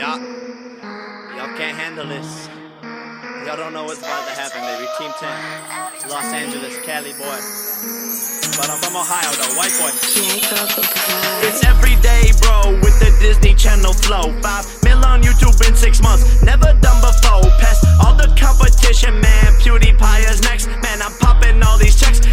Y'all, y'all can't handle this. Y'all don't know what's about to happen, baby. Team 10, Los Angeles, Cali boy. But I'm from Ohio, though, white boy. It's every day, bro, with the Disney Channel flow. Five mil on YouTube in six months, never done before. Past all the competition, man. PewDiePie is next, man. I'm popping all these checks.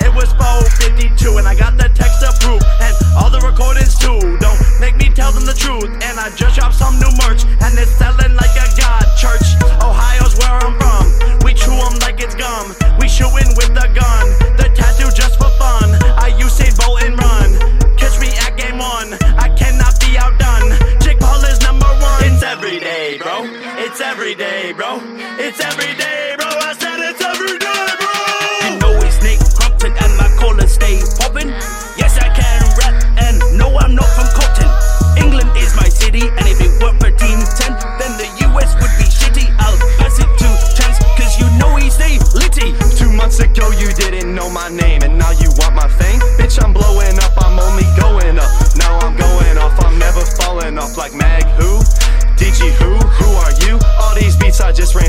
It was 452, and I got the text approved. And all the recordings too. Don't make me tell them the truth. And I just dropped some new merch, and it's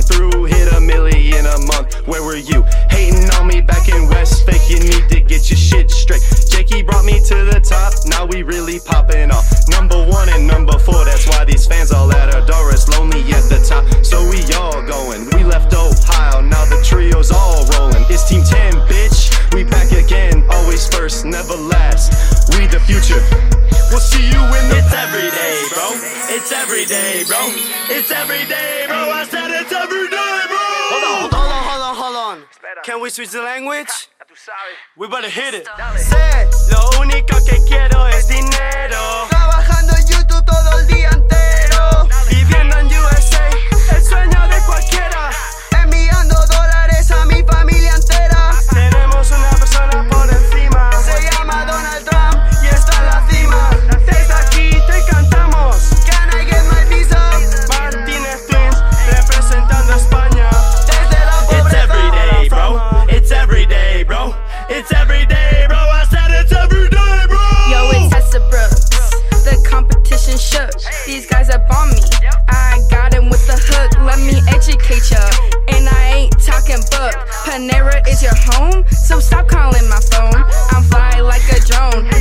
through hit a million a month. Where were you? Hating on me back in Westlake, you need to get your shit straight. Jakey brought me to the top, now we really popping off. Number one and number four, that's why these fans all at our door. It's lonely at the top, so we all going. We left Ohio, now the trio's all rolling. It's Team 10, bitch. We back again, always first, never last. We the future. We'll see you in the It's every day, bro. It's every day, bro. It's every day, bro. We switch the language? We better hit it. Sé, lo único que quiero es dinero. Your home, so stop calling my phone. I'm flying like a drone.